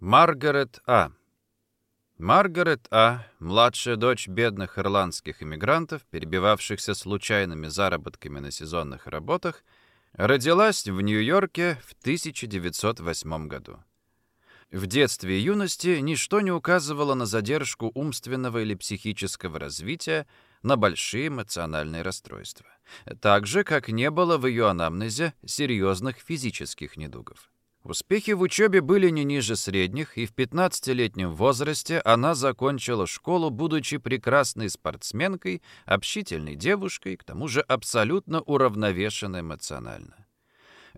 Маргарет А. Маргарет А., младшая дочь бедных ирландских иммигрантов, перебивавшихся случайными заработками на сезонных работах, родилась в Нью-Йорке в 1908 году. В детстве и юности ничто не указывало на задержку умственного или психического развития, на большие эмоциональные расстройства. Так же, как не было в ее анамнезе серьезных физических недугов. Успехи в учебе были не ниже средних, и в 15-летнем возрасте она закончила школу, будучи прекрасной спортсменкой, общительной девушкой, к тому же абсолютно уравновешенной эмоционально.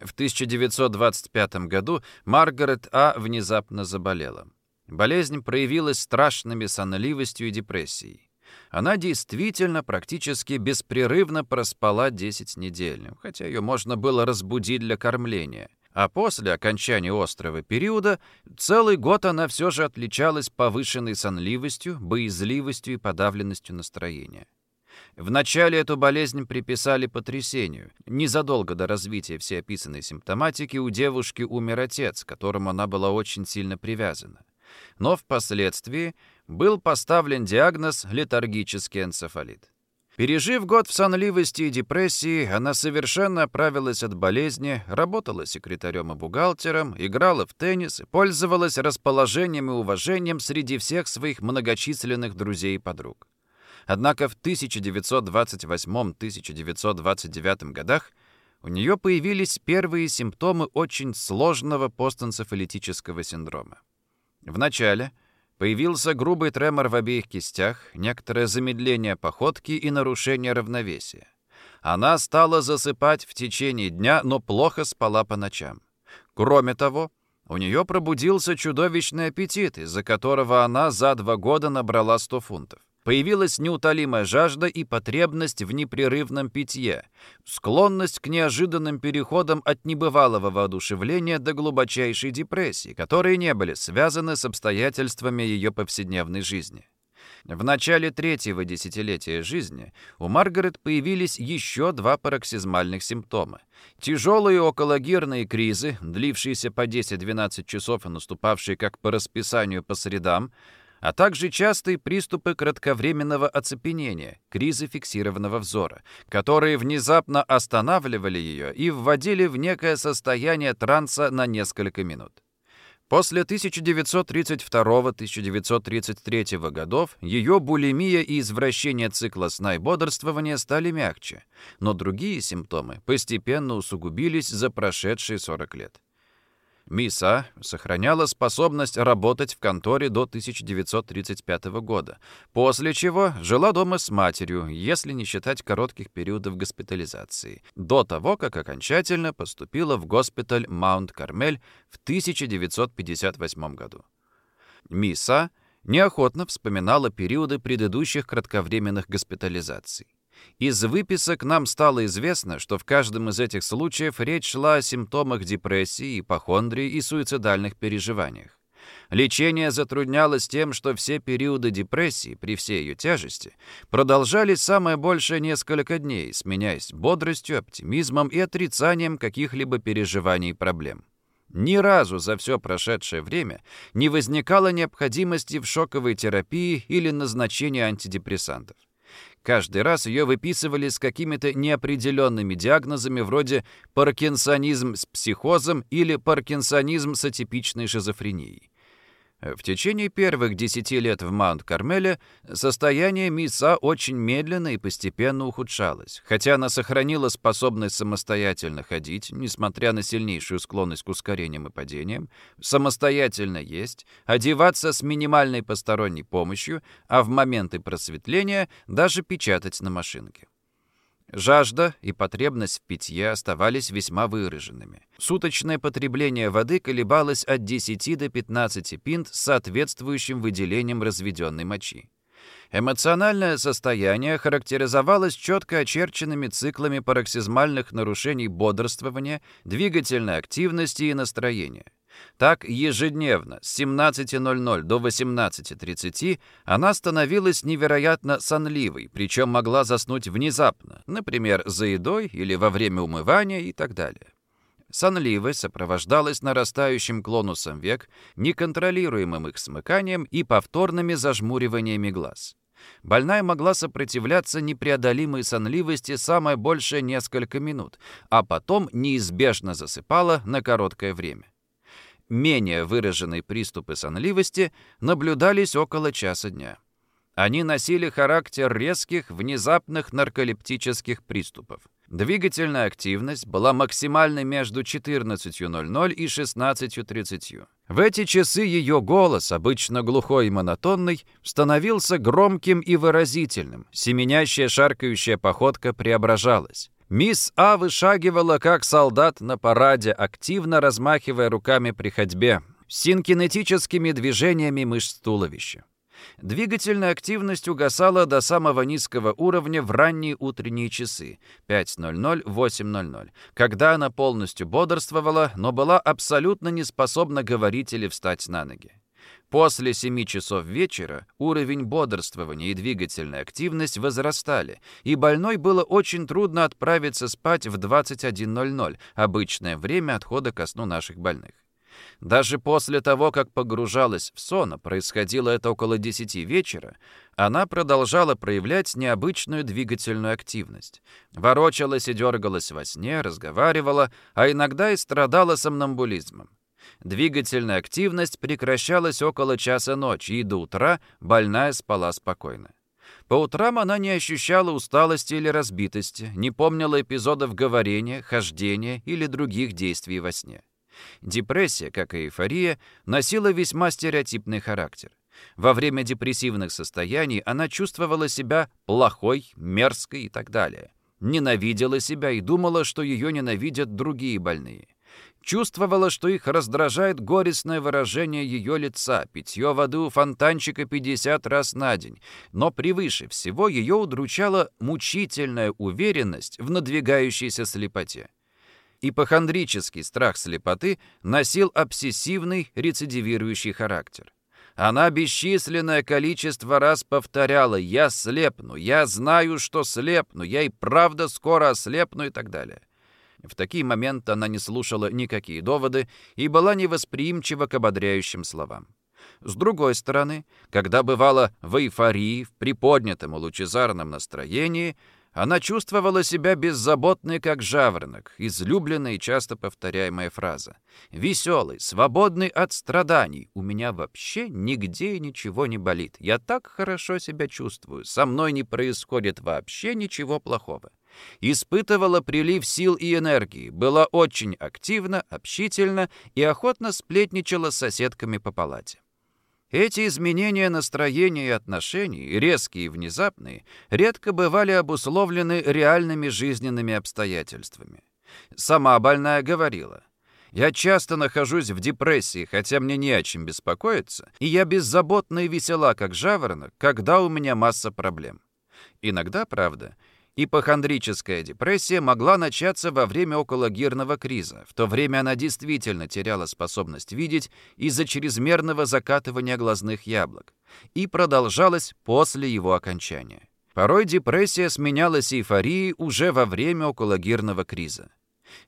В 1925 году Маргарет А. внезапно заболела. Болезнь проявилась страшными сонливостью и депрессией. Она действительно практически беспрерывно проспала 10 недель, хотя ее можно было разбудить для кормления – а после окончания острого периода целый год она все же отличалась повышенной сонливостью, боязливостью и подавленностью настроения. Вначале эту болезнь приписали потрясению. Незадолго до развития всей описанной симптоматики у девушки умер отец, к которому она была очень сильно привязана. Но впоследствии был поставлен диагноз летаргический энцефалит. Пережив год в сонливости и депрессии, она совершенно оправилась от болезни, работала секретарем и бухгалтером, играла в теннис и пользовалась расположением и уважением среди всех своих многочисленных друзей и подруг. Однако в 1928-1929 годах у нее появились первые симптомы очень сложного постэнцефалитического синдрома. Вначале – Появился грубый тремор в обеих кистях, некоторое замедление походки и нарушение равновесия. Она стала засыпать в течение дня, но плохо спала по ночам. Кроме того, у нее пробудился чудовищный аппетит, из-за которого она за два года набрала 100 фунтов. Появилась неутолимая жажда и потребность в непрерывном питье, склонность к неожиданным переходам от небывалого воодушевления до глубочайшей депрессии, которые не были связаны с обстоятельствами ее повседневной жизни. В начале третьего десятилетия жизни у Маргарет появились еще два пароксизмальных симптома. Тяжелые окологирные кризы, длившиеся по 10-12 часов и наступавшие как по расписанию по средам, а также частые приступы кратковременного оцепенения, кризы фиксированного взора, которые внезапно останавливали ее и вводили в некое состояние транса на несколько минут. После 1932-1933 годов ее булимия и извращение цикла сна и бодрствования стали мягче, но другие симптомы постепенно усугубились за прошедшие 40 лет. Миса сохраняла способность работать в конторе до 1935 года, после чего жила дома с матерью, если не считать коротких периодов госпитализации, до того, как окончательно поступила в госпиталь Маунт-Кармель в 1958 году. Миса неохотно вспоминала периоды предыдущих кратковременных госпитализаций. Из выписок нам стало известно, что в каждом из этих случаев речь шла о симптомах депрессии, ипохондрии и суицидальных переживаниях. Лечение затруднялось тем, что все периоды депрессии, при всей ее тяжести, продолжались самое большее несколько дней, сменяясь бодростью, оптимизмом и отрицанием каких-либо переживаний и проблем. Ни разу за все прошедшее время не возникало необходимости в шоковой терапии или назначении антидепрессантов. Каждый раз ее выписывали с какими-то неопределенными диагнозами вроде паркинсонизм с психозом или паркинсонизм с атипичной шизофренией. В течение первых десяти лет в Маунт-Кармеле состояние Миса очень медленно и постепенно ухудшалось. Хотя она сохранила способность самостоятельно ходить, несмотря на сильнейшую склонность к ускорениям и падениям, самостоятельно есть, одеваться с минимальной посторонней помощью, а в моменты просветления даже печатать на машинке. Жажда и потребность в питье оставались весьма выраженными. Суточное потребление воды колебалось от 10 до 15 пинт с соответствующим выделением разведенной мочи. Эмоциональное состояние характеризовалось четко очерченными циклами пароксизмальных нарушений бодрствования, двигательной активности и настроения. Так, ежедневно с 17.00 до 18.30 она становилась невероятно сонливой, причем могла заснуть внезапно, например, за едой или во время умывания и так далее. Сонливость сопровождалась нарастающим клонусом век, неконтролируемым их смыканием и повторными зажмуриваниями глаз. Больная могла сопротивляться непреодолимой сонливости самое большее несколько минут, а потом неизбежно засыпала на короткое время. Менее выраженные приступы сонливости наблюдались около часа дня. Они носили характер резких, внезапных нарколептических приступов. Двигательная активность была максимальной между 14.00 и 16.30. В эти часы ее голос, обычно глухой и монотонный, становился громким и выразительным. Семенящая шаркающая походка преображалась. Мисс А вышагивала, как солдат на параде, активно размахивая руками при ходьбе, синкинетическими движениями мышц туловища. Двигательная активность угасала до самого низкого уровня в ранние утренние часы 5.00-8.00, когда она полностью бодрствовала, но была абсолютно не способна говорить или встать на ноги. После 7 часов вечера уровень бодрствования и двигательная активность возрастали, и больной было очень трудно отправиться спать в 21.00, обычное время отхода ко сну наших больных. Даже после того, как погружалась в сон, а происходило это около 10 вечера, она продолжала проявлять необычную двигательную активность. Ворочалась и дергалась во сне, разговаривала, а иногда и страдала сомнамбулизмом. Двигательная активность прекращалась около часа ночи, и до утра больная спала спокойно. По утрам она не ощущала усталости или разбитости, не помнила эпизодов говорения, хождения или других действий во сне. Депрессия, как и эйфория, носила весьма стереотипный характер. Во время депрессивных состояний она чувствовала себя плохой, мерзкой и так далее. Ненавидела себя и думала, что ее ненавидят другие больные. Чувствовала, что их раздражает горестное выражение ее лица, питье воды у фонтанчика 50 раз на день. Но превыше всего ее удручала мучительная уверенность в надвигающейся слепоте. Ипохондрический страх слепоты носил обсессивный рецидивирующий характер. Она бесчисленное количество раз повторяла «я слепну», «я знаю, что слепну», «я и правда скоро ослепну» и так далее. В такие моменты она не слушала никакие доводы и была невосприимчива к ободряющим словам. С другой стороны, когда бывала в эйфории, в приподнятом и лучезарном настроении, она чувствовала себя беззаботной, как жаворонок, излюбленная и часто повторяемая фраза. «Веселый, свободный от страданий. У меня вообще нигде ничего не болит. Я так хорошо себя чувствую. Со мной не происходит вообще ничего плохого». Испытывала прилив сил и энергии, была очень активна, общительна и охотно сплетничала с соседками по палате. Эти изменения настроения и отношений, резкие и внезапные, редко бывали обусловлены реальными жизненными обстоятельствами. Сама больная говорила, «Я часто нахожусь в депрессии, хотя мне не о чем беспокоиться, и я беззаботна и весела, как жаворонок, когда у меня масса проблем». Иногда, правда, Ипохондрическая депрессия могла начаться во время окологирного криза. В то время она действительно теряла способность видеть из-за чрезмерного закатывания глазных яблок и продолжалась после его окончания. Порой депрессия сменялась эйфорией уже во время окологирного криза.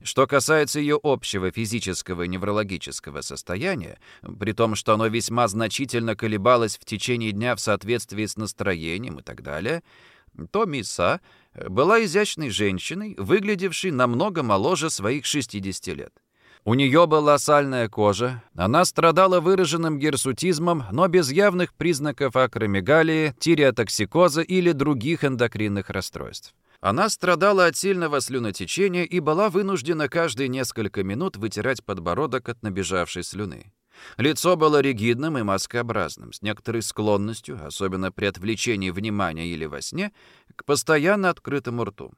Что касается ее общего физического и неврологического состояния, при том, что оно весьма значительно колебалось в течение дня в соответствии с настроением и так далее, то Миса была изящной женщиной, выглядевшей намного моложе своих 60 лет. У нее была сальная кожа, она страдала выраженным герсутизмом, но без явных признаков акромегалии, тиреотоксикоза или других эндокринных расстройств. Она страдала от сильного слюнотечения и была вынуждена каждые несколько минут вытирать подбородок от набежавшей слюны. Лицо было ригидным и маскообразным, с некоторой склонностью, особенно при отвлечении внимания или во сне, к постоянно открытому рту.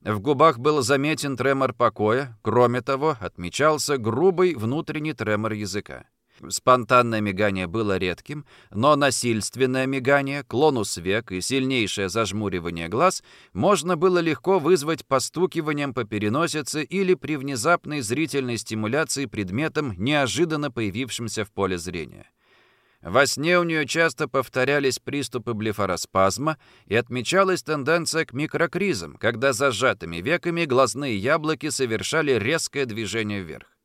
В губах был заметен тремор покоя, кроме того, отмечался грубый внутренний тремор языка. Спонтанное мигание было редким, но насильственное мигание, клонус век и сильнейшее зажмуривание глаз можно было легко вызвать постукиванием по переносице или при внезапной зрительной стимуляции предметом, неожиданно появившимся в поле зрения. Во сне у нее часто повторялись приступы блефароспазма и отмечалась тенденция к микрокризам, когда зажатыми веками глазные яблоки совершали резкое движение вверх.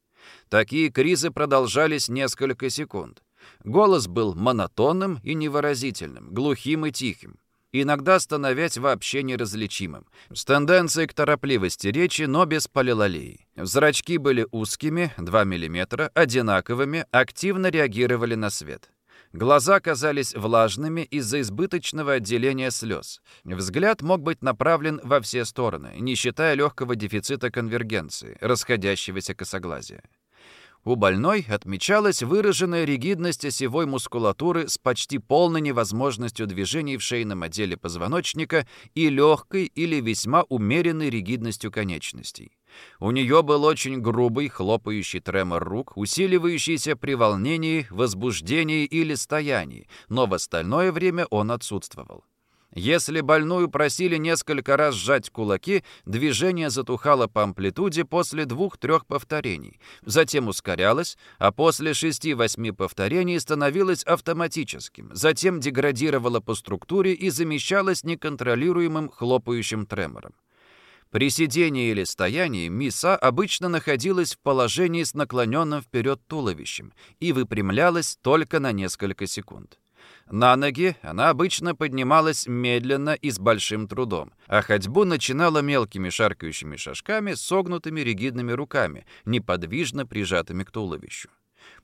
Такие кризы продолжались несколько секунд. Голос был монотонным и невыразительным, глухим и тихим, иногда становясь вообще неразличимым, с тенденцией к торопливости речи, но без полилолии. Зрачки были узкими, 2 мм, одинаковыми, активно реагировали на свет. Глаза казались влажными из-за избыточного отделения слез. Взгляд мог быть направлен во все стороны, не считая легкого дефицита конвергенции, расходящегося косоглазия. У больной отмечалась выраженная ригидность осевой мускулатуры с почти полной невозможностью движений в шейном отделе позвоночника и легкой или весьма умеренной ригидностью конечностей. У нее был очень грубый, хлопающий тремор рук, усиливающийся при волнении, возбуждении или стоянии, но в остальное время он отсутствовал. Если больную просили несколько раз сжать кулаки, движение затухало по амплитуде после двух-трех повторений, затем ускорялось, а после шести-восьми повторений становилось автоматическим, затем деградировало по структуре и замещалось неконтролируемым хлопающим тремором. При сидении или стоянии Миса обычно находилась в положении с наклоненным вперед туловищем и выпрямлялась только на несколько секунд. На ноги она обычно поднималась медленно и с большим трудом, а ходьбу начинала мелкими шаркающими шажками, согнутыми ригидными руками, неподвижно прижатыми к туловищу.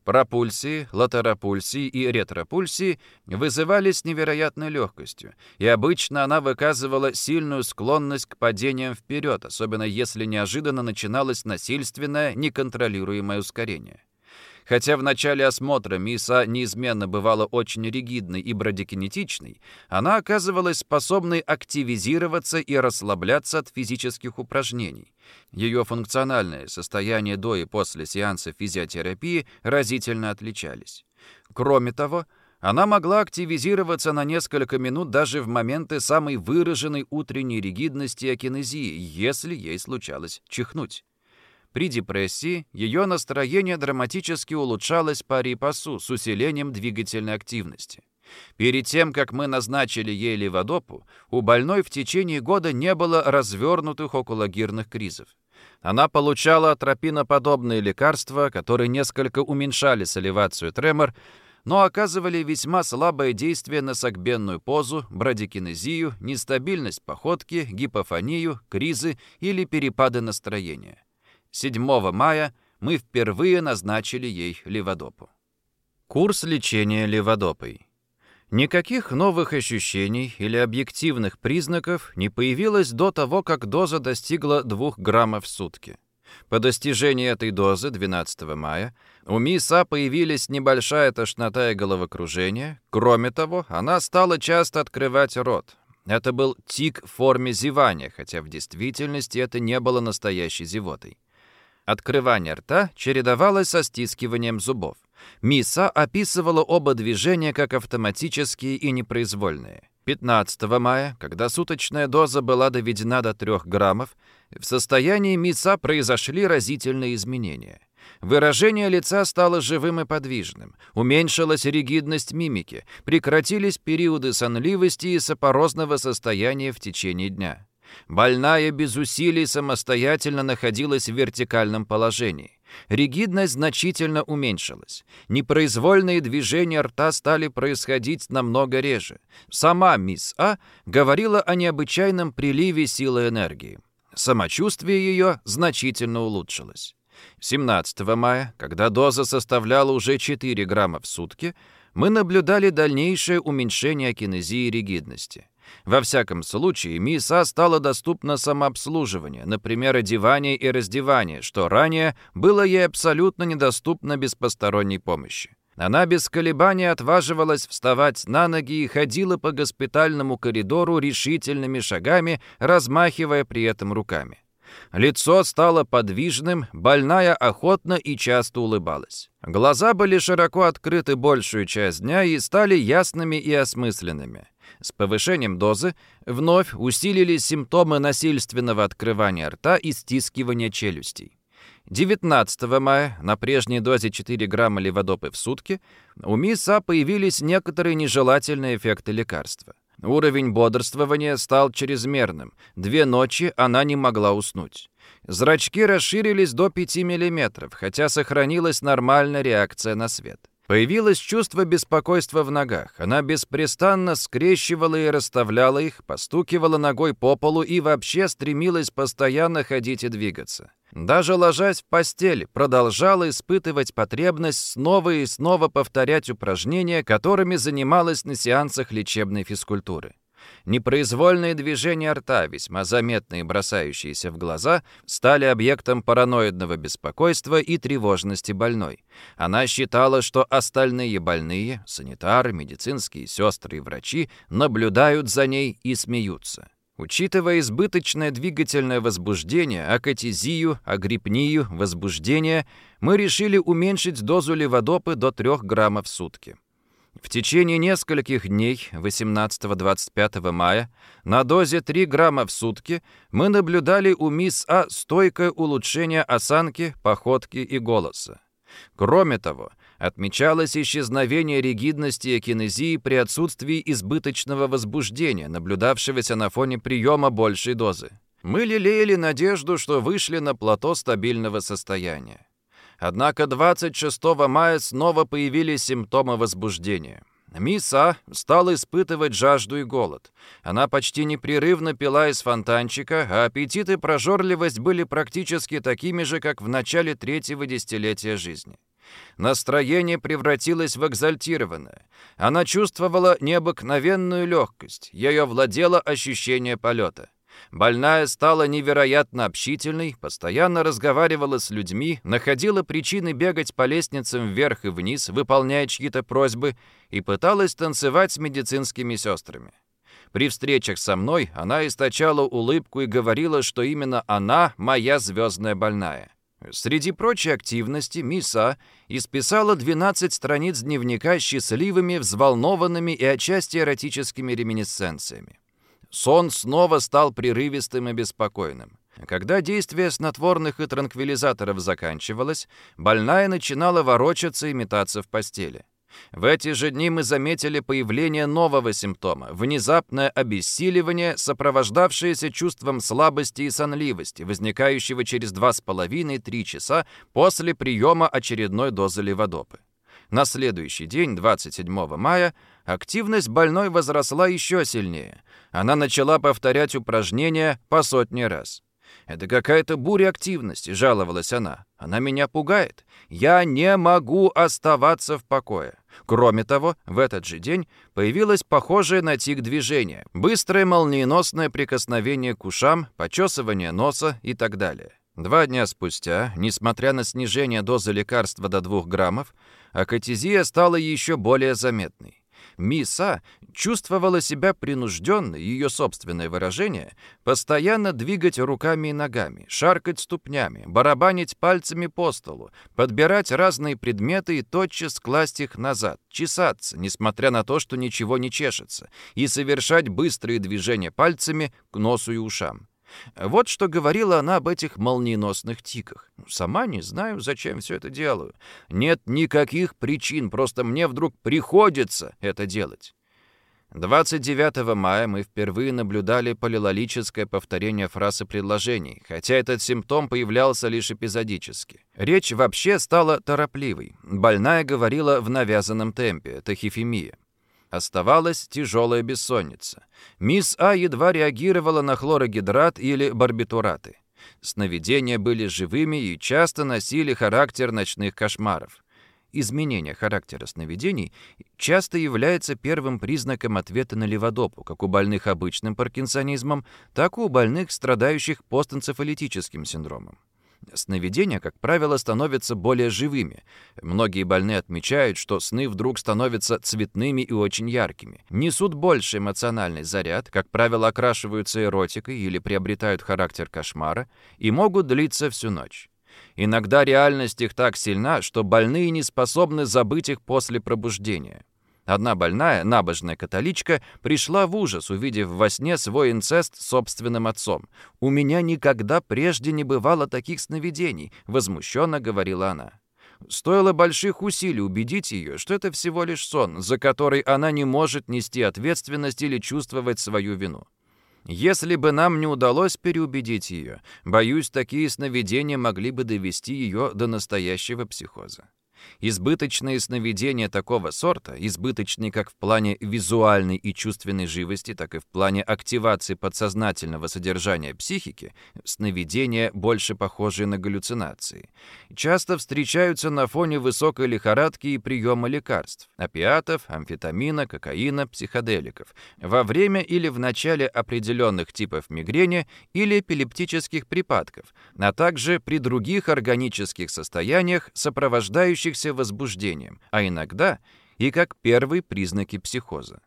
Пропульсии, латеропульсии и ретропульсии вызывались невероятной легкостью, и обычно она выказывала сильную склонность к падениям вперед, особенно если неожиданно начиналось насильственное, неконтролируемое ускорение. Хотя в начале осмотра Миса неизменно бывала очень ригидной и брадикинетичной, она оказывалась способной активизироваться и расслабляться от физических упражнений. Ее функциональное состояние до и после сеанса физиотерапии разительно отличались. Кроме того, она могла активизироваться на несколько минут даже в моменты самой выраженной утренней ригидности и акинезии, если ей случалось чихнуть. При депрессии ее настроение драматически улучшалось по рипасу с усилением двигательной активности. Перед тем, как мы назначили ей леводопу, у больной в течение года не было развернутых окологирных кризов. Она получала атропиноподобные лекарства, которые несколько уменьшали соливацию тремор, но оказывали весьма слабое действие на согбенную позу, брадикинезию, нестабильность походки, гипофонию, кризы или перепады настроения. 7 мая мы впервые назначили ей леводопу. Курс лечения леводопой. Никаких новых ощущений или объективных признаков не появилось до того, как доза достигла 2 граммов в сутки. По достижении этой дозы 12 мая у Миса появились небольшая тошнота и головокружение. Кроме того, она стала часто открывать рот. Это был тик в форме зевания, хотя в действительности это не было настоящей зевотой. Открывание рта чередовалось со стискиванием зубов. Миса описывала оба движения как автоматические и непроизвольные. 15 мая, когда суточная доза была доведена до 3 граммов, в состоянии Миса произошли разительные изменения. Выражение лица стало живым и подвижным, уменьшилась ригидность мимики, прекратились периоды сонливости и сапорозного состояния в течение дня. Больная без усилий самостоятельно находилась в вертикальном положении. Ригидность значительно уменьшилась. Непроизвольные движения рта стали происходить намного реже. Сама мисс А говорила о необычайном приливе силы энергии. Самочувствие ее значительно улучшилось. 17 мая, когда доза составляла уже 4 грамма в сутки, мы наблюдали дальнейшее уменьшение кинезии ригидности. Во всяком случае, МИСА стало доступно самообслуживание, например, одевание и раздевание, что ранее было ей абсолютно недоступно без посторонней помощи. Она без колебаний отваживалась вставать на ноги и ходила по госпитальному коридору решительными шагами, размахивая при этом руками. Лицо стало подвижным, больная охотно и часто улыбалась. Глаза были широко открыты большую часть дня и стали ясными и осмысленными. С повышением дозы вновь усилились симптомы насильственного открывания рта и стискивания челюстей. 19 мая на прежней дозе 4 грамма леводопы в сутки у мисс А появились некоторые нежелательные эффекты лекарства. Уровень бодрствования стал чрезмерным. Две ночи она не могла уснуть. Зрачки расширились до 5 мм, хотя сохранилась нормальная реакция на свет. Появилось чувство беспокойства в ногах. Она беспрестанно скрещивала и расставляла их, постукивала ногой по полу и вообще стремилась постоянно ходить и двигаться. Даже ложась в постель, продолжала испытывать потребность снова и снова повторять упражнения, которыми занималась на сеансах лечебной физкультуры. Непроизвольные движения рта, весьма заметные бросающиеся в глаза, стали объектом параноидного беспокойства и тревожности больной. Она считала, что остальные больные, санитары, медицинские сестры и врачи, наблюдают за ней и смеются. Учитывая избыточное двигательное возбуждение, акатизию, агрипнию, возбуждение, мы решили уменьшить дозу леводопы до 3 граммов в сутки. В течение нескольких дней, 18-25 мая, на дозе 3 грамма в сутки мы наблюдали у мисс А стойкое улучшение осанки, походки и голоса. Кроме того, отмечалось исчезновение ригидности и кинезии при отсутствии избыточного возбуждения, наблюдавшегося на фоне приема большей дозы. Мы лелеяли надежду, что вышли на плато стабильного состояния. Однако 26 мая снова появились симптомы возбуждения. Миса стала испытывать жажду и голод. Она почти непрерывно пила из фонтанчика, а аппетит и прожорливость были практически такими же, как в начале третьего десятилетия жизни. Настроение превратилось в экзальтированное. Она чувствовала необыкновенную легкость, ее владело ощущение полета. Больная стала невероятно общительной, постоянно разговаривала с людьми, находила причины бегать по лестницам вверх и вниз, выполняя чьи-то просьбы, и пыталась танцевать с медицинскими сестрами. При встречах со мной она источала улыбку и говорила, что именно она моя звездная больная. Среди прочей активности Миса исписала 12 страниц дневника счастливыми, взволнованными и отчасти эротическими реминисценциями. Сон снова стал прерывистым и беспокойным. Когда действие снотворных и транквилизаторов заканчивалось, больная начинала ворочаться и метаться в постели. В эти же дни мы заметили появление нового симптома – внезапное обессиливание, сопровождавшееся чувством слабости и сонливости, возникающего через 2,5-3 часа после приема очередной дозы леводопы. На следующий день, 27 мая, активность больной возросла еще сильнее. Она начала повторять упражнения по сотне раз. «Это какая-то буря активности», — жаловалась она. «Она меня пугает. Я не могу оставаться в покое». Кроме того, в этот же день появилось похожее на тик движение, быстрое молниеносное прикосновение к ушам, почесывание носа и так далее. Два дня спустя, несмотря на снижение дозы лекарства до 2 граммов, акатизия стала еще более заметной. Миса чувствовала себя принужденной, ее собственное выражение, постоянно двигать руками и ногами, шаркать ступнями, барабанить пальцами по столу, подбирать разные предметы и тотчас класть их назад, чесаться, несмотря на то, что ничего не чешется, и совершать быстрые движения пальцами к носу и ушам. Вот что говорила она об этих молниеносных тиках. Сама не знаю, зачем все это делаю. Нет никаких причин, просто мне вдруг приходится это делать. 29 мая мы впервые наблюдали полилолическое повторение фраз и предложений, хотя этот симптом появлялся лишь эпизодически. Речь вообще стала торопливой. Больная говорила в навязанном темпе, тахифемия. Оставалась тяжелая бессонница. Мисс А едва реагировала на хлорогидрат или барбитураты. Сновидения были живыми и часто носили характер ночных кошмаров. Изменение характера сновидений часто является первым признаком ответа на леводопу, как у больных обычным паркинсонизмом, так и у больных, страдающих постэнцефалитическим синдромом. Сновидения, как правило, становятся более живыми. Многие больные отмечают, что сны вдруг становятся цветными и очень яркими, несут больше эмоциональный заряд, как правило, окрашиваются эротикой или приобретают характер кошмара и могут длиться всю ночь. Иногда реальность их так сильна, что больные не способны забыть их после пробуждения. Одна больная, набожная католичка, пришла в ужас, увидев во сне свой инцест с собственным отцом. «У меня никогда прежде не бывало таких сновидений», — возмущенно говорила она. Стоило больших усилий убедить ее, что это всего лишь сон, за который она не может нести ответственность или чувствовать свою вину. Если бы нам не удалось переубедить ее, боюсь, такие сновидения могли бы довести ее до настоящего психоза. Избыточные сновидения такого сорта, избыточные как в плане визуальной и чувственной живости, так и в плане активации подсознательного содержания психики, сновидения, больше похожие на галлюцинации, часто встречаются на фоне высокой лихорадки и приема лекарств, опиатов, амфетамина, кокаина, психоделиков, во время или в начале определенных типов мигрени или эпилептических припадков, а также при других органических состояниях, сопровождающих кажущихся возбуждением, а иногда и как первые признаки психоза.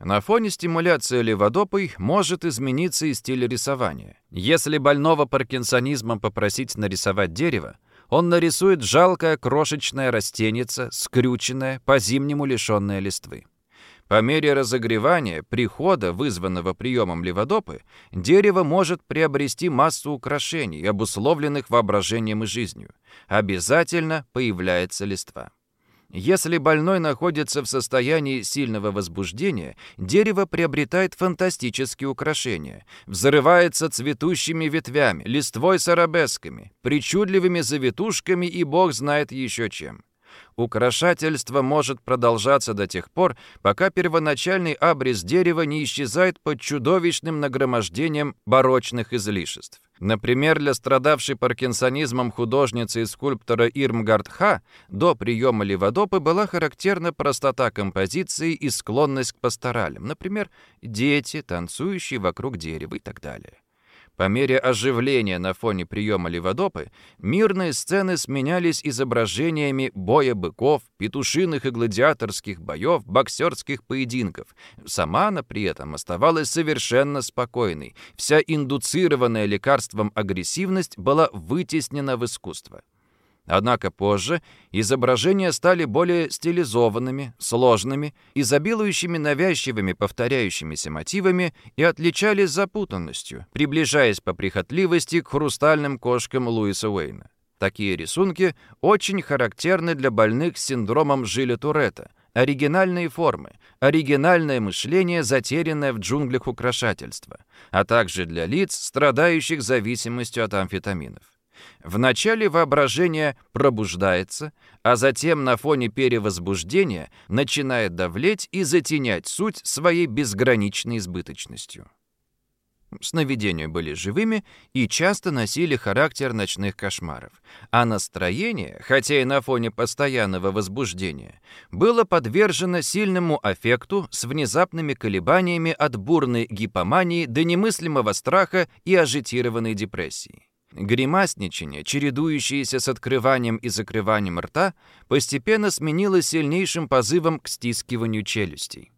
На фоне стимуляции леводопой может измениться и стиль рисования. Если больного паркинсонизмом попросить нарисовать дерево, он нарисует жалкое крошечное растенице, скрюченное, по-зимнему лишенное листвы. По мере разогревания, прихода, вызванного приемом леводопы, дерево может приобрести массу украшений, обусловленных воображением и жизнью. Обязательно появляется листва. Если больной находится в состоянии сильного возбуждения, дерево приобретает фантастические украшения, взрывается цветущими ветвями, листвой с арабесками, причудливыми завитушками и бог знает еще чем. Украшательство может продолжаться до тех пор, пока первоначальный абрис дерева не исчезает под чудовищным нагромождением барочных излишеств. Например, для страдавшей паркинсонизмом художницы и скульптора Ирмгард Ха до приема леводопы была характерна простота композиции и склонность к пасторалям, например, дети, танцующие вокруг дерева и так далее. По мере оживления на фоне приема леводопы, мирные сцены сменялись изображениями боя быков, петушиных и гладиаторских боев, боксерских поединков. Сама она при этом оставалась совершенно спокойной. Вся индуцированная лекарством агрессивность была вытеснена в искусство. Однако позже изображения стали более стилизованными, сложными, изобилующими навязчивыми повторяющимися мотивами и отличались запутанностью, приближаясь по прихотливости к хрустальным кошкам Луиса Уэйна. Такие рисунки очень характерны для больных с синдромом Жиля Туретта, оригинальные формы, оригинальное мышление, затерянное в джунглях украшательства, а также для лиц, страдающих зависимостью от амфетаминов. Вначале воображение пробуждается, а затем на фоне перевозбуждения начинает давлеть и затенять суть своей безграничной избыточностью. Сновидения были живыми и часто носили характер ночных кошмаров, а настроение, хотя и на фоне постоянного возбуждения, было подвержено сильному аффекту с внезапными колебаниями от бурной гипомании до немыслимого страха и ажитированной депрессии. Гримасничание, чередующееся с открыванием и закрыванием рта, постепенно сменилось сильнейшим позывом к стискиванию челюстей.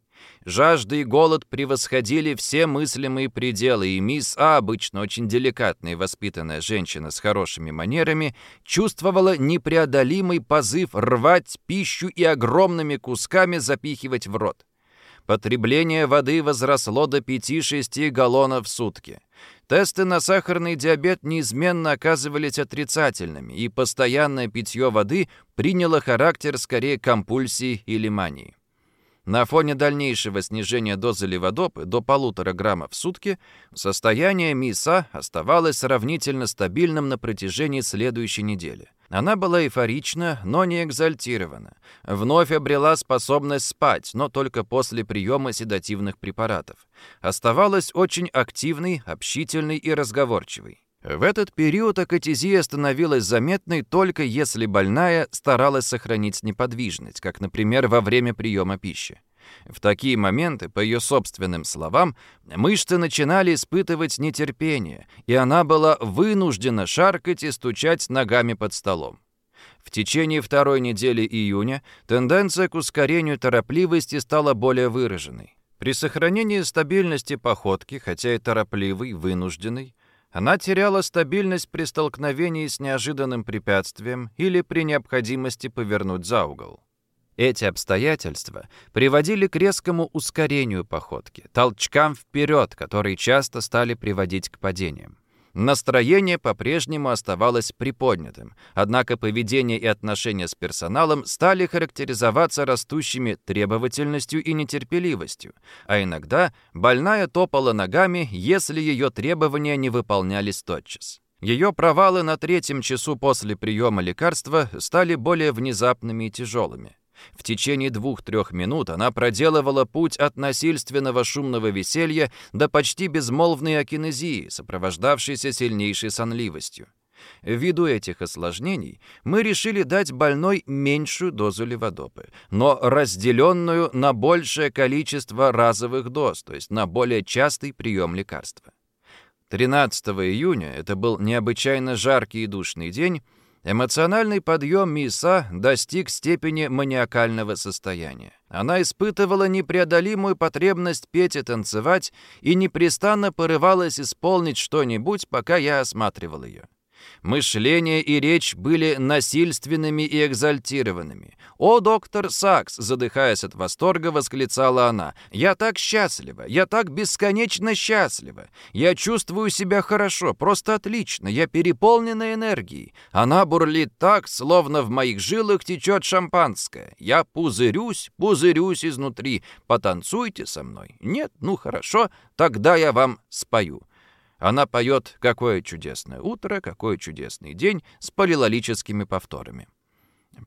Жажда и голод превосходили все мыслимые пределы, и мисс А, обычно очень деликатная и воспитанная женщина с хорошими манерами, чувствовала непреодолимый позыв рвать пищу и огромными кусками запихивать в рот. Потребление воды возросло до 5-6 галлонов в сутки. Тесты на сахарный диабет неизменно оказывались отрицательными, и постоянное питье воды приняло характер скорее компульсии или мании. На фоне дальнейшего снижения дозы леводопы до полутора граммов в сутки состояние МИСа оставалось сравнительно стабильным на протяжении следующей недели. Она была эйфорична, но не экзальтирована. Вновь обрела способность спать, но только после приема седативных препаратов. Оставалась очень активной, общительной и разговорчивой. В этот период акатизия становилась заметной только если больная старалась сохранить неподвижность, как, например, во время приема пищи. В такие моменты, по ее собственным словам, мышцы начинали испытывать нетерпение, и она была вынуждена шаркать и стучать ногами под столом. В течение второй недели июня тенденция к ускорению торопливости стала более выраженной. При сохранении стабильности походки, хотя и торопливой, вынужденной, она теряла стабильность при столкновении с неожиданным препятствием или при необходимости повернуть за угол. Эти обстоятельства приводили к резкому ускорению походки, толчкам вперед, которые часто стали приводить к падениям. Настроение по-прежнему оставалось приподнятым, однако поведение и отношения с персоналом стали характеризоваться растущими требовательностью и нетерпеливостью, а иногда больная топала ногами, если ее требования не выполнялись тотчас. Ее провалы на третьем часу после приема лекарства стали более внезапными и тяжелыми. В течение двух-трех минут она проделывала путь от насильственного шумного веселья до почти безмолвной акинезии, сопровождавшейся сильнейшей сонливостью. Ввиду этих осложнений мы решили дать больной меньшую дозу леводопы, но разделенную на большее количество разовых доз, то есть на более частый прием лекарства. 13 июня, это был необычайно жаркий и душный день, Эмоциональный подъем Миса достиг степени маниакального состояния. Она испытывала непреодолимую потребность петь и танцевать и непрестанно порывалась исполнить что-нибудь, пока я осматривал ее. Мышление и речь были насильственными и экзальтированными. «О, доктор Сакс!» — задыхаясь от восторга, восклицала она. «Я так счастлива! Я так бесконечно счастлива! Я чувствую себя хорошо, просто отлично! Я переполнена энергией! Она бурлит так, словно в моих жилах течет шампанское! Я пузырюсь, пузырюсь изнутри! Потанцуйте со мной! Нет? Ну хорошо, тогда я вам спою!» Она поет «Какое чудесное утро, какой чудесный день» с полилолическими повторами.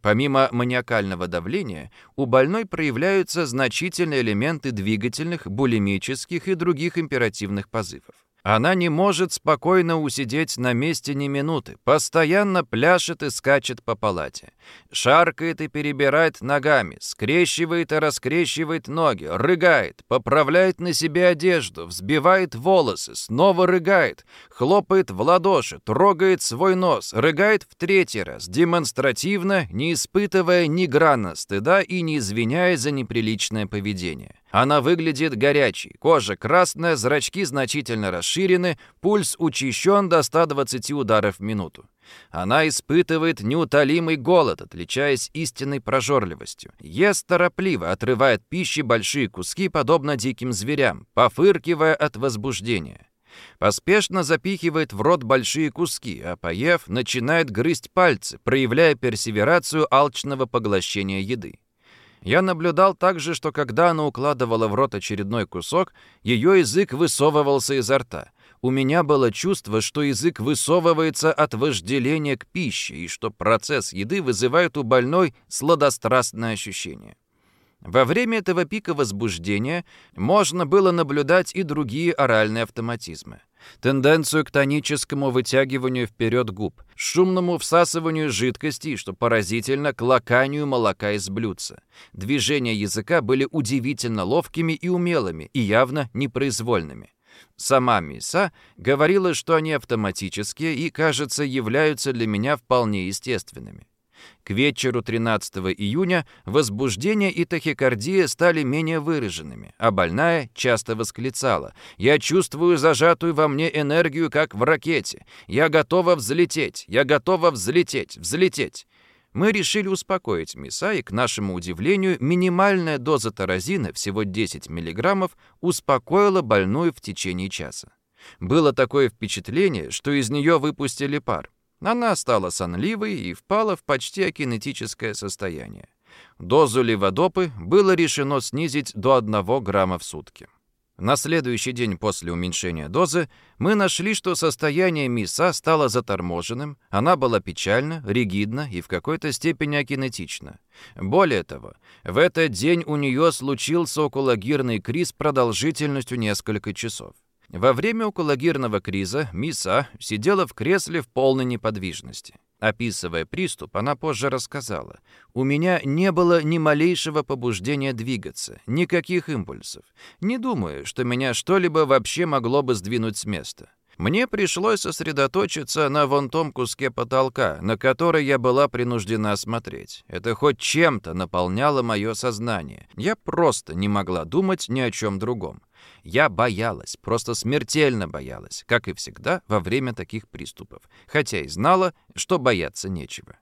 Помимо маниакального давления, у больной проявляются значительные элементы двигательных, булимических и других императивных позывов. Она не может спокойно усидеть на месте ни минуты, постоянно пляшет и скачет по палате. Шаркает и перебирает ногами, скрещивает и раскрещивает ноги, рыгает, поправляет на себе одежду, взбивает волосы, снова рыгает, хлопает в ладоши, трогает свой нос, рыгает в третий раз, демонстративно, не испытывая ни грана стыда и не извиняясь за неприличное поведение. Она выглядит горячей, кожа красная, зрачки значительно расширены, пульс учащен до 120 ударов в минуту. Она испытывает неутолимый голод, отличаясь истинной прожорливостью. Ест торопливо, отрывает пищи большие куски, подобно диким зверям, пофыркивая от возбуждения. Поспешно запихивает в рот большие куски, а поев, начинает грызть пальцы, проявляя персеверацию алчного поглощения еды. Я наблюдал также, что когда она укладывала в рот очередной кусок, ее язык высовывался изо рта. У меня было чувство, что язык высовывается от вожделения к пище, и что процесс еды вызывает у больной сладострастное ощущение. Во время этого пика возбуждения можно было наблюдать и другие оральные автоматизмы. Тенденцию к тоническому вытягиванию вперед губ, шумному всасыванию жидкости, что поразительно, к лаканию молока из блюдца. Движения языка были удивительно ловкими и умелыми, и явно непроизвольными. Сама Миса говорила, что они автоматические и, кажется, являются для меня вполне естественными. К вечеру 13 июня возбуждение и тахикардия стали менее выраженными, а больная часто восклицала «Я чувствую зажатую во мне энергию, как в ракете. Я готова взлететь, я готова взлететь, взлететь». Мы решили успокоить Миса, и, к нашему удивлению, минимальная доза таразина, всего 10 мг, успокоила больную в течение часа. Было такое впечатление, что из нее выпустили пар. Она стала сонливой и впала в почти акинетическое состояние. Дозу леводопы было решено снизить до 1 грамма в сутки. На следующий день после уменьшения дозы мы нашли, что состояние Миса стало заторможенным, она была печальна, ригидна и в какой-то степени акинетична. Более того, в этот день у нее случился окологирный криз продолжительностью несколько часов. Во время окологирного криза Миса сидела в кресле в полной неподвижности. Описывая приступ, она позже рассказала, «У меня не было ни малейшего побуждения двигаться, никаких импульсов. Не думаю, что меня что-либо вообще могло бы сдвинуть с места. Мне пришлось сосредоточиться на вон том куске потолка, на который я была принуждена смотреть. Это хоть чем-то наполняло мое сознание. Я просто не могла думать ни о чем другом. Я боялась, просто смертельно боялась, как и всегда во время таких приступов, хотя и знала, что бояться нечего.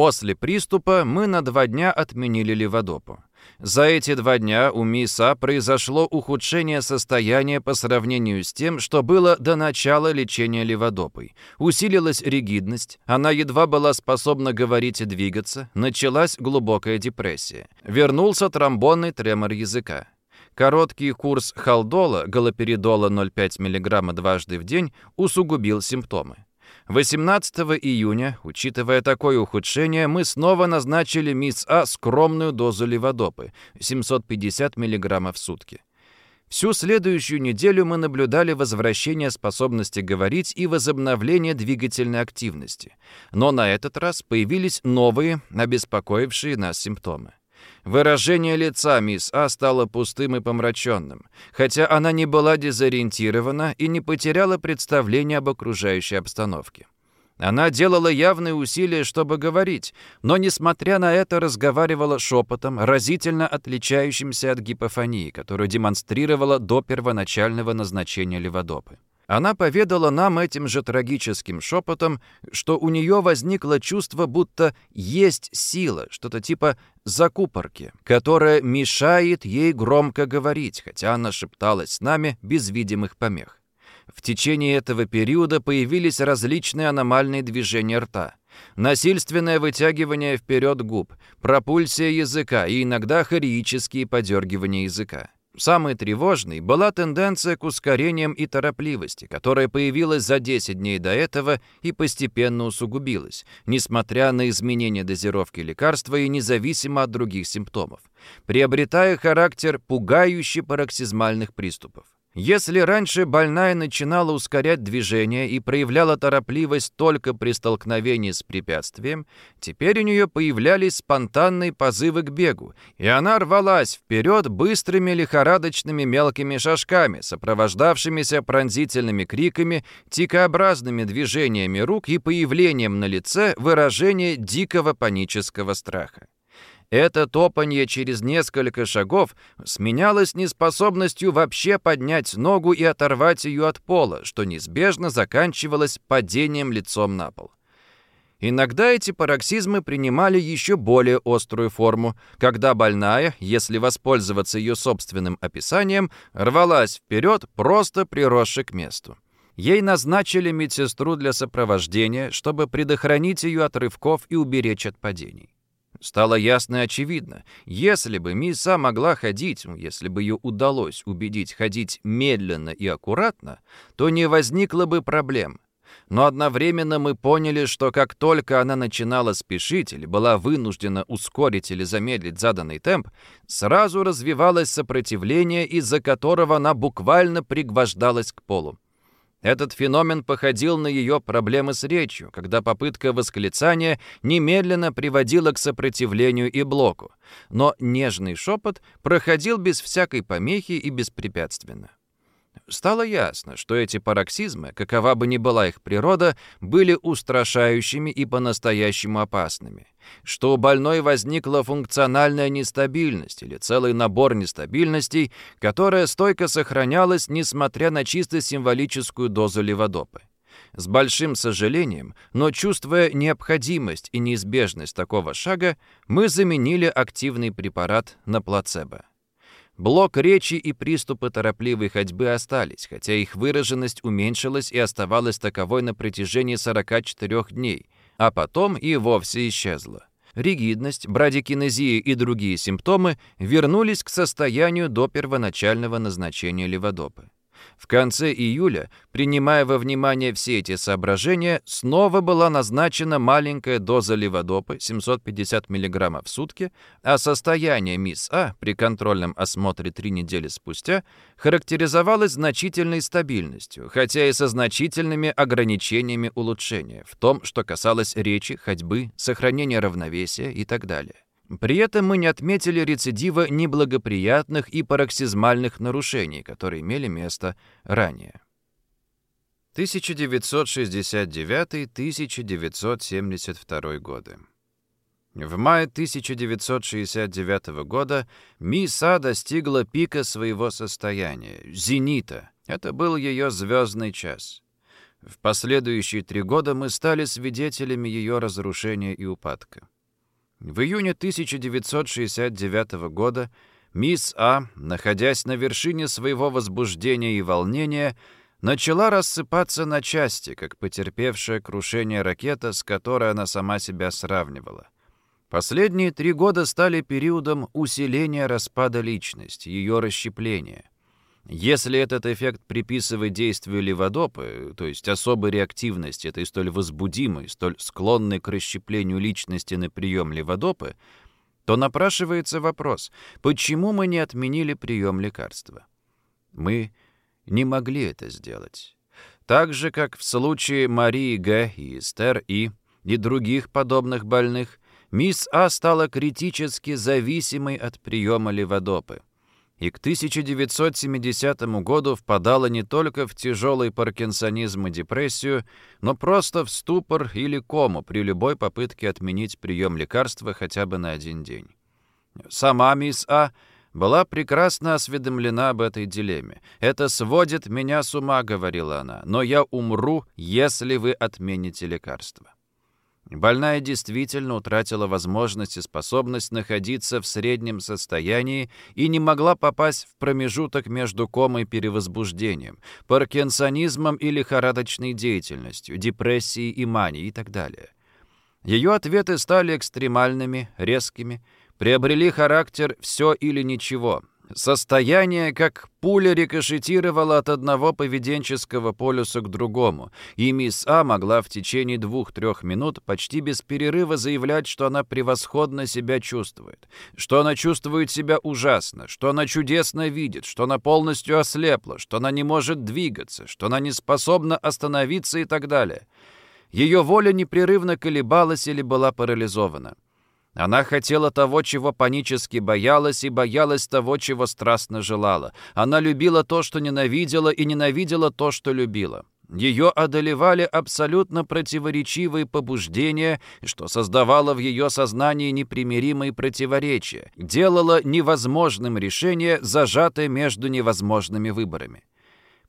После приступа мы на два дня отменили леводопу. За эти два дня у Миса произошло ухудшение состояния по сравнению с тем, что было до начала лечения леводопой. Усилилась ригидность, она едва была способна говорить и двигаться, началась глубокая депрессия. Вернулся тромбонный тремор языка. Короткий курс халдола, галоперидола 0,5 мг дважды в день, усугубил симптомы. 18 июня, учитывая такое ухудшение, мы снова назначили мисс А скромную дозу леводопы – 750 мг в сутки. Всю следующую неделю мы наблюдали возвращение способности говорить и возобновление двигательной активности. Но на этот раз появились новые, обеспокоившие нас симптомы. Выражение лица мисс А стало пустым и помраченным, хотя она не была дезориентирована и не потеряла представление об окружающей обстановке. Она делала явные усилия, чтобы говорить, но, несмотря на это, разговаривала шепотом, разительно отличающимся от гипофонии, которую демонстрировала до первоначального назначения леводопы. Она поведала нам этим же трагическим шепотом, что у нее возникло чувство, будто есть сила, что-то типа закупорки, которая мешает ей громко говорить, хотя она шепталась с нами без видимых помех. В течение этого периода появились различные аномальные движения рта. Насильственное вытягивание вперед губ, пропульсия языка и иногда хореические подергивания языка. Самой тревожной была тенденция к ускорениям и торопливости, которая появилась за 10 дней до этого и постепенно усугубилась, несмотря на изменение дозировки лекарства и независимо от других симптомов, приобретая характер пугающих пароксизмальных приступов. Если раньше больная начинала ускорять движение и проявляла торопливость только при столкновении с препятствием, теперь у нее появлялись спонтанные позывы к бегу, и она рвалась вперед быстрыми лихорадочными мелкими шажками, сопровождавшимися пронзительными криками, тикообразными движениями рук и появлением на лице выражения дикого панического страха. Это топанье через несколько шагов сменялось неспособностью вообще поднять ногу и оторвать ее от пола, что неизбежно заканчивалось падением лицом на пол. Иногда эти пароксизмы принимали еще более острую форму, когда больная, если воспользоваться ее собственным описанием, рвалась вперед, просто приросши к месту. Ей назначили медсестру для сопровождения, чтобы предохранить ее от рывков и уберечь от падений. Стало ясно и очевидно, если бы Миса могла ходить, если бы ее удалось убедить ходить медленно и аккуратно, то не возникло бы проблем. Но одновременно мы поняли, что как только она начинала спешить или была вынуждена ускорить или замедлить заданный темп, сразу развивалось сопротивление, из-за которого она буквально пригвождалась к полу. Этот феномен походил на ее проблемы с речью, когда попытка восклицания немедленно приводила к сопротивлению и блоку, но нежный шепот проходил без всякой помехи и беспрепятственно. Стало ясно, что эти пароксизмы, какова бы ни была их природа, были устрашающими и по-настоящему опасными. Что у больной возникла функциональная нестабильность или целый набор нестабильностей, которая стойко сохранялась, несмотря на чисто символическую дозу леводопы. С большим сожалением, но чувствуя необходимость и неизбежность такого шага, мы заменили активный препарат на плацебо. Блок речи и приступы торопливой ходьбы остались, хотя их выраженность уменьшилась и оставалась таковой на протяжении 44 дней, а потом и вовсе исчезла. Ригидность, брадикинезия и другие симптомы вернулись к состоянию до первоначального назначения леводопы. В конце июля, принимая во внимание все эти соображения, снова была назначена маленькая доза леводопы 750 мг в сутки, а состояние мисс А при контрольном осмотре три недели спустя характеризовалось значительной стабильностью, хотя и со значительными ограничениями улучшения в том, что касалось речи, ходьбы, сохранения равновесия и так далее. При этом мы не отметили рецидива неблагоприятных и пароксизмальных нарушений, которые имели место ранее. 1969-1972 годы. В мае 1969 года Миса достигла пика своего состояния, зенита. Это был ее звездный час. В последующие три года мы стали свидетелями ее разрушения и упадка. В июне 1969 года мисс А, находясь на вершине своего возбуждения и волнения, начала рассыпаться на части, как потерпевшая крушение ракета, с которой она сама себя сравнивала. Последние три года стали периодом усиления распада личности, ее расщепления. Если этот эффект приписывать действию леводопы, то есть особой реактивности этой столь возбудимой, столь склонной к расщеплению личности на прием леводопы, то напрашивается вопрос, почему мы не отменили прием лекарства? Мы не могли это сделать. Так же, как в случае Марии Г. и Эстер И. и других подобных больных, мисс А стала критически зависимой от приема леводопы. И к 1970 году впадала не только в тяжелый паркинсонизм и депрессию, но просто в ступор или кому при любой попытке отменить прием лекарства хотя бы на один день. Сама мисс А была прекрасно осведомлена об этой дилемме. «Это сводит меня с ума», — говорила она, «но я умру, если вы отмените лекарство». Больная действительно утратила возможность и способность находиться в среднем состоянии и не могла попасть в промежуток между комой перевозбуждением, паркинсонизмом и лихорадочной деятельностью, депрессией и манией и так далее. Ее ответы стали экстремальными, резкими, приобрели характер «все или ничего», Состояние, как пуля рикошетировала от одного поведенческого полюса к другому, и мисс А могла в течение двух-трех минут почти без перерыва заявлять, что она превосходно себя чувствует, что она чувствует себя ужасно, что она чудесно видит, что она полностью ослепла, что она не может двигаться, что она не способна остановиться и так далее. Ее воля непрерывно колебалась или была парализована. Она хотела того, чего панически боялась, и боялась того, чего страстно желала. Она любила то, что ненавидела, и ненавидела то, что любила. Ее одолевали абсолютно противоречивые побуждения, что создавало в ее сознании непримиримые противоречия, делало невозможным решение, зажатое между невозможными выборами.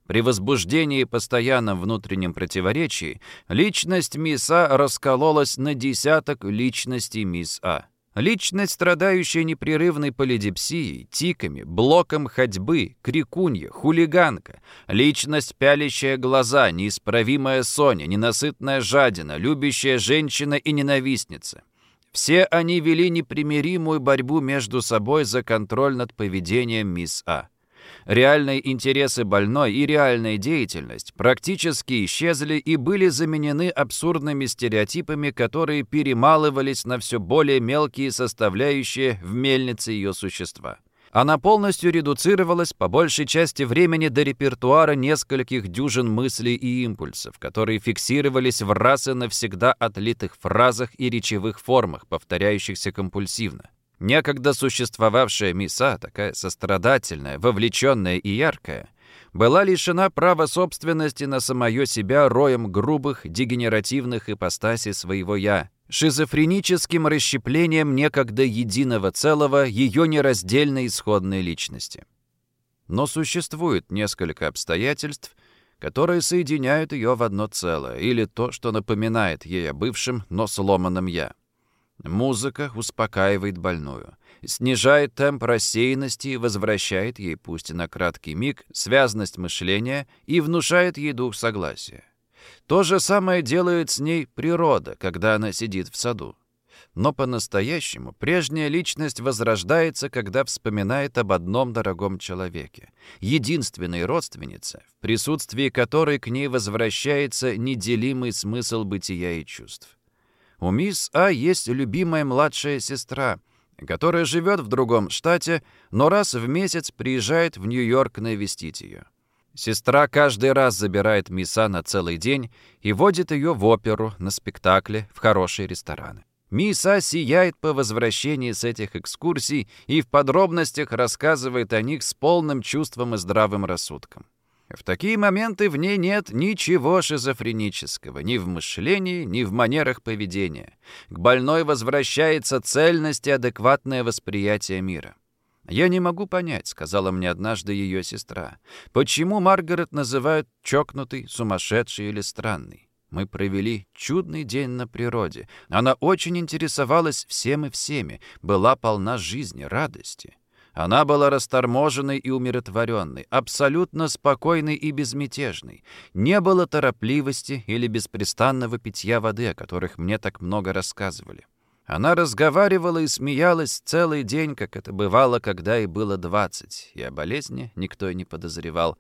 При возбуждении и постоянном внутреннем противоречии личность мисс А раскололась на десяток личностей мисс А. Личность, страдающая непрерывной полидипсией, тиками, блоком ходьбы, крикунья, хулиганка. Личность, пялящая глаза, неисправимая Соня, ненасытная жадина, любящая женщина и ненавистница. Все они вели непримиримую борьбу между собой за контроль над поведением мисс А реальные интересы больной и реальная деятельность практически исчезли и были заменены абсурдными стереотипами, которые перемалывались на все более мелкие составляющие в мельнице ее существа. Она полностью редуцировалась по большей части времени до репертуара нескольких дюжин мыслей и импульсов, которые фиксировались в раз и навсегда отлитых фразах и речевых формах, повторяющихся компульсивно. Некогда существовавшая Миса, такая сострадательная, вовлеченная и яркая, была лишена права собственности на самое себя роем грубых, дегенеративных ипостасей своего «я», шизофреническим расщеплением некогда единого целого ее нераздельной исходной личности. Но существует несколько обстоятельств, которые соединяют ее в одно целое, или то, что напоминает ей о бывшем, но сломанном «я». Музыка успокаивает больную, снижает темп рассеянности и возвращает ей, пусть и на краткий миг, связность мышления и внушает ей дух согласия. То же самое делает с ней природа, когда она сидит в саду. Но по-настоящему прежняя личность возрождается, когда вспоминает об одном дорогом человеке, единственной родственнице, в присутствии которой к ней возвращается неделимый смысл бытия и чувств. У мисс А есть любимая младшая сестра, которая живет в другом штате, но раз в месяц приезжает в Нью-Йорк навестить ее. Сестра каждый раз забирает мисс А на целый день и водит ее в оперу, на спектакле, в хорошие рестораны. Мисс А сияет по возвращении с этих экскурсий и в подробностях рассказывает о них с полным чувством и здравым рассудком. В такие моменты в ней нет ничего шизофренического, ни в мышлении, ни в манерах поведения. К больной возвращается цельность и адекватное восприятие мира. «Я не могу понять», — сказала мне однажды ее сестра, «почему Маргарет называют чокнутый, сумасшедший или странный. Мы провели чудный день на природе. Она очень интересовалась всем и всеми, была полна жизни, радости. Она была расторможенной и умиротворенной, абсолютно спокойной и безмятежной. Не было торопливости или беспрестанного питья воды, о которых мне так много рассказывали. Она разговаривала и смеялась целый день, как это бывало, когда ей было двадцать, и о болезни никто и не подозревал.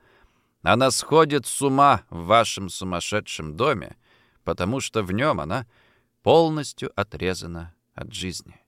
Она сходит с ума в вашем сумасшедшем доме, потому что в нем она полностью отрезана от жизни.